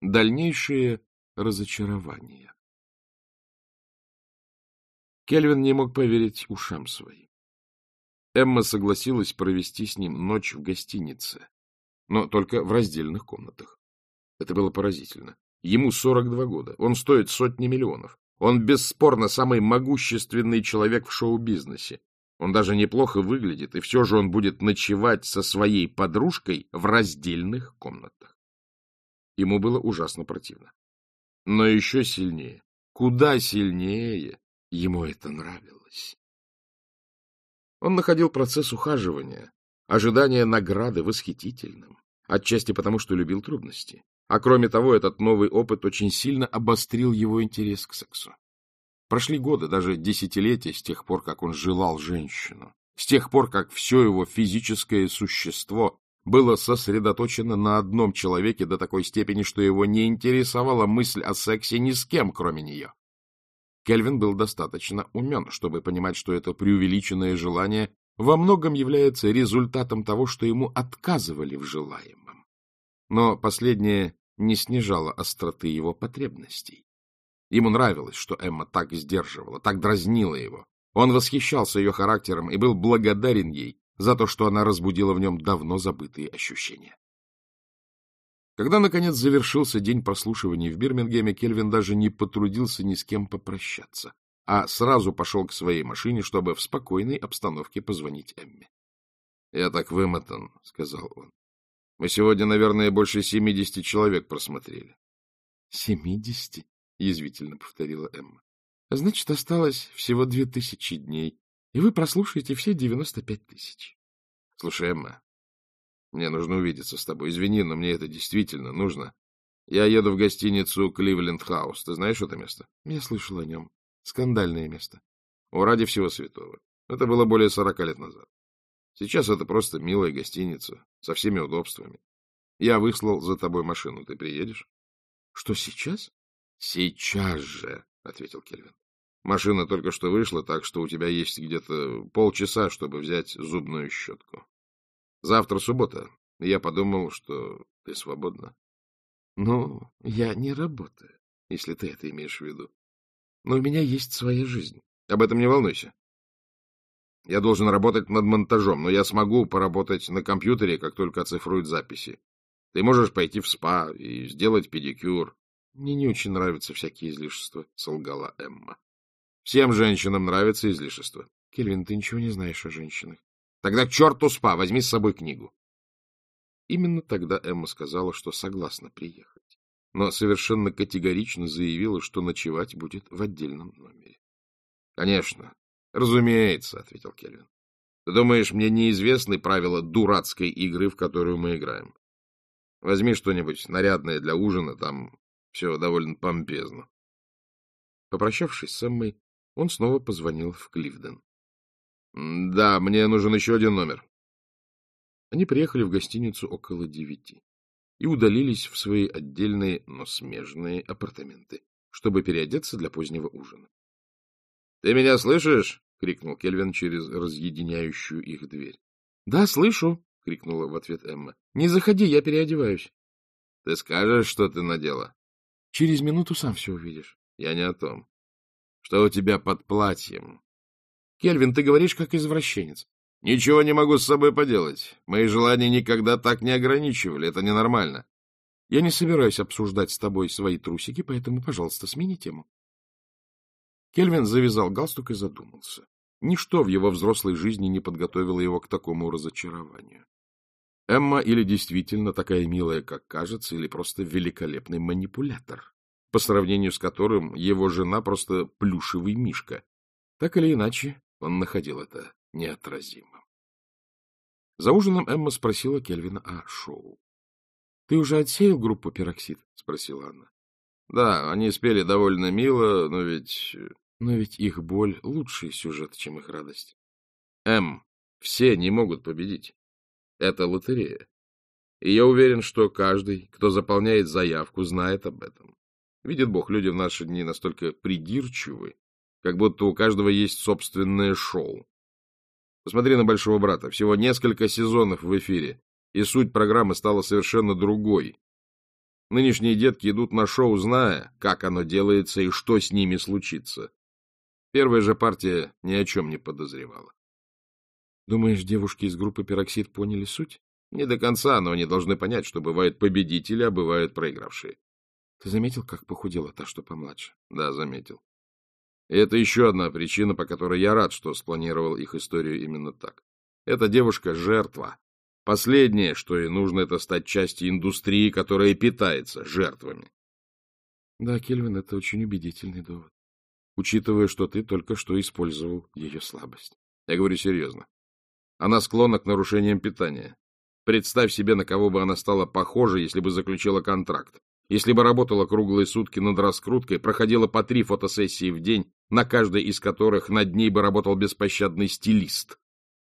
Дальнейшие разочарования. Кельвин не мог поверить ушам своим. Эмма согласилась провести с ним ночь в гостинице, но только в раздельных комнатах. Это было поразительно. Ему 42 года, он стоит сотни миллионов. Он бесспорно самый могущественный человек в шоу-бизнесе. Он даже неплохо выглядит, и все же он будет ночевать со своей подружкой в раздельных комнатах. Ему было ужасно противно. Но еще сильнее, куда сильнее, ему это нравилось. Он находил процесс ухаживания, ожидания награды восхитительным, отчасти потому, что любил трудности. А кроме того, этот новый опыт очень сильно обострил его интерес к сексу. Прошли годы, даже десятилетия с тех пор, как он желал женщину, с тех пор, как все его физическое существо было сосредоточено на одном человеке до такой степени, что его не интересовала мысль о сексе ни с кем, кроме нее. Кельвин был достаточно умен, чтобы понимать, что это преувеличенное желание во многом является результатом того, что ему отказывали в желаемом. Но последнее не снижало остроты его потребностей. Ему нравилось, что Эмма так сдерживала, так дразнила его. Он восхищался ее характером и был благодарен ей за то, что она разбудила в нем давно забытые ощущения. Когда, наконец, завершился день прослушивания в Бирмингеме, Кельвин даже не потрудился ни с кем попрощаться, а сразу пошел к своей машине, чтобы в спокойной обстановке позвонить Эмме. — Я так вымотан, — сказал он. — Мы сегодня, наверное, больше семидесяти человек просмотрели. — Семидесяти? — язвительно повторила Эмма. — Значит, осталось всего две тысячи дней, и вы прослушаете все девяносто пять тысяч. — Слушай, Эмма, мне нужно увидеться с тобой. Извини, но мне это действительно нужно. Я еду в гостиницу Кливленд Хаус. Ты знаешь это место? Я слышал о нем. Скандальное место. О, ради всего святого. Это было более сорока лет назад. Сейчас это просто милая гостиница, со всеми удобствами. Я выслал за тобой машину. Ты приедешь? Что, сейчас? — Сейчас же, — ответил Кельвин. — Машина только что вышла, так что у тебя есть где-то полчаса, чтобы взять зубную щетку. Завтра суббота. Я подумал, что ты свободна. — Ну, я не работаю, если ты это имеешь в виду. Но у меня есть своя жизнь. Об этом не волнуйся. Я должен работать над монтажом, но я смогу поработать на компьютере, как только оцифруют записи. Ты можешь пойти в спа и сделать педикюр. Мне не очень нравятся всякие излишества, — солгала Эмма. Всем женщинам нравятся излишества. Кельвин, ты ничего не знаешь о женщинах. Тогда к черту спа, возьми с собой книгу. Именно тогда Эмма сказала, что согласна приехать, но совершенно категорично заявила, что ночевать будет в отдельном номере. — Конечно, разумеется, — ответил Кельвин. — Ты думаешь, мне неизвестны правила дурацкой игры, в которую мы играем? Возьми что-нибудь нарядное для ужина, там все довольно помпезно. Попрощавшись с Эммой, он снова позвонил в Кливден. — Да, мне нужен еще один номер. Они приехали в гостиницу около девяти и удалились в свои отдельные, но смежные апартаменты, чтобы переодеться для позднего ужина. — Ты меня слышишь? — крикнул Кельвин через разъединяющую их дверь. — Да, слышу, — крикнула в ответ Эмма. — Не заходи, я переодеваюсь. — Ты скажешь, что ты надела? — Через минуту сам все увидишь. — Я не о том. Что у тебя под платьем? — Кельвин, ты говоришь, как извращенец. — Ничего не могу с собой поделать. Мои желания никогда так не ограничивали. Это ненормально. — Я не собираюсь обсуждать с тобой свои трусики, поэтому, пожалуйста, смени тему. Кельвин завязал галстук и задумался. Ничто в его взрослой жизни не подготовило его к такому разочарованию. Эмма или действительно такая милая, как кажется, или просто великолепный манипулятор, по сравнению с которым его жена просто плюшевый мишка. Так или иначе, он находил это неотразимым. За ужином Эмма спросила Кельвина о шоу. — Ты уже отсеял группу «Пероксид»? — спросила она. — Да, они спели довольно мило, но ведь... Но ведь их боль — лучший сюжет, чем их радость. — Эм, все не могут победить. Это лотерея. И я уверен, что каждый, кто заполняет заявку, знает об этом. Видит Бог, люди в наши дни настолько придирчивы, как будто у каждого есть собственное шоу. Посмотри на «Большого брата». Всего несколько сезонов в эфире, и суть программы стала совершенно другой. Нынешние детки идут на шоу, зная, как оно делается и что с ними случится. Первая же партия ни о чем не подозревала. Думаешь, девушки из группы «Пероксид» поняли суть? Не до конца, но они должны понять, что бывают победители, а бывают проигравшие. Ты заметил, как похудела та, что помладше? Да, заметил. И это еще одна причина, по которой я рад, что спланировал их историю именно так. Эта девушка — жертва. Последнее, что ей нужно, это стать частью индустрии, которая питается жертвами. Да, Кельвин, это очень убедительный довод, учитывая, что ты только что использовал ее слабость. Я говорю серьезно. Она склонна к нарушениям питания. Представь себе, на кого бы она стала похожа, если бы заключила контракт. Если бы работала круглые сутки над раскруткой, проходила по три фотосессии в день, на каждой из которых над ней бы работал беспощадный стилист.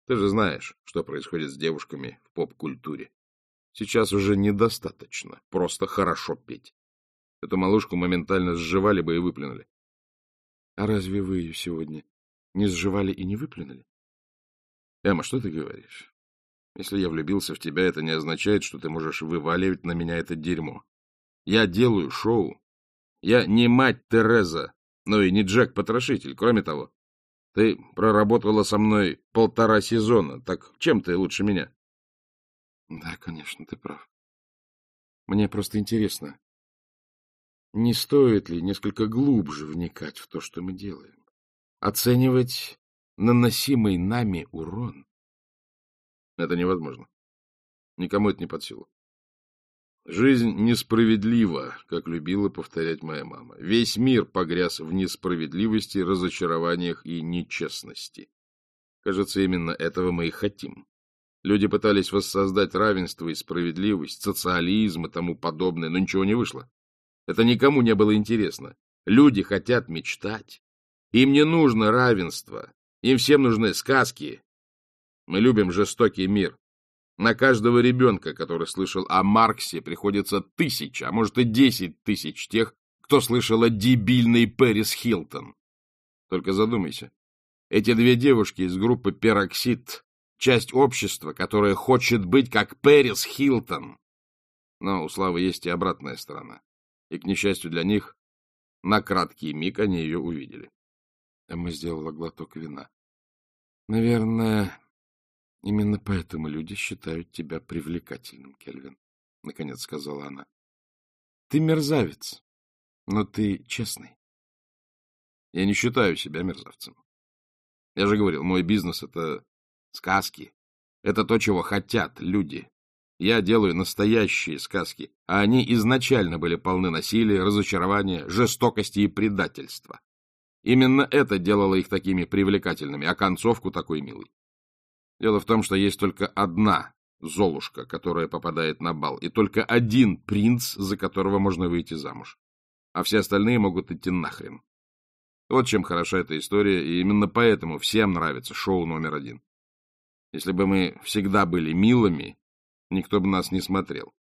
Ты же знаешь, что происходит с девушками в поп-культуре. Сейчас уже недостаточно просто хорошо петь. Эту малышку моментально сживали бы и выплюнули. — А разве вы ее сегодня не сживали и не выплюнули? — Эмма, что ты говоришь? Если я влюбился в тебя, это не означает, что ты можешь вываливать на меня это дерьмо. Я делаю шоу. Я не мать Тереза, но и не Джек-потрошитель. Кроме того, ты проработала со мной полтора сезона. Так чем ты лучше меня? Да, конечно, ты прав. Мне просто интересно, не стоит ли несколько глубже вникать в то, что мы делаем? Оценивать наносимый нами урон? Это невозможно. Никому это не под силу. Жизнь несправедлива, как любила повторять моя мама. Весь мир погряз в несправедливости, разочарованиях и нечестности. Кажется, именно этого мы и хотим. Люди пытались воссоздать равенство и справедливость, социализм и тому подобное, но ничего не вышло. Это никому не было интересно. Люди хотят мечтать. Им не нужно равенство. Им всем нужны сказки. Мы любим жестокий мир, на каждого ребенка, который слышал о Марксе, приходится тысяча, а может и десять тысяч тех, кто слышал о дебильной Пэрис Хилтон. Только задумайся. Эти две девушки из группы «Пероксид» — часть общества, которое хочет быть как Пэрис Хилтон. Но у Славы есть и обратная сторона. И, к несчастью для них, на краткий миг они ее увидели. Эмма сделала глоток вина. — Наверное, Именно поэтому люди считают тебя привлекательным, Кельвин, — наконец сказала она. — Ты мерзавец, но ты честный. Я не считаю себя мерзавцем. Я же говорил, мой бизнес — это сказки. Это то, чего хотят люди. Я делаю настоящие сказки, а они изначально были полны насилия, разочарования, жестокости и предательства. Именно это делало их такими привлекательными, а концовку такой милой. Дело в том, что есть только одна Золушка, которая попадает на бал, и только один принц, за которого можно выйти замуж. А все остальные могут идти нахрен. Вот чем хороша эта история, и именно поэтому всем нравится шоу номер один. Если бы мы всегда были милыми, никто бы нас не смотрел.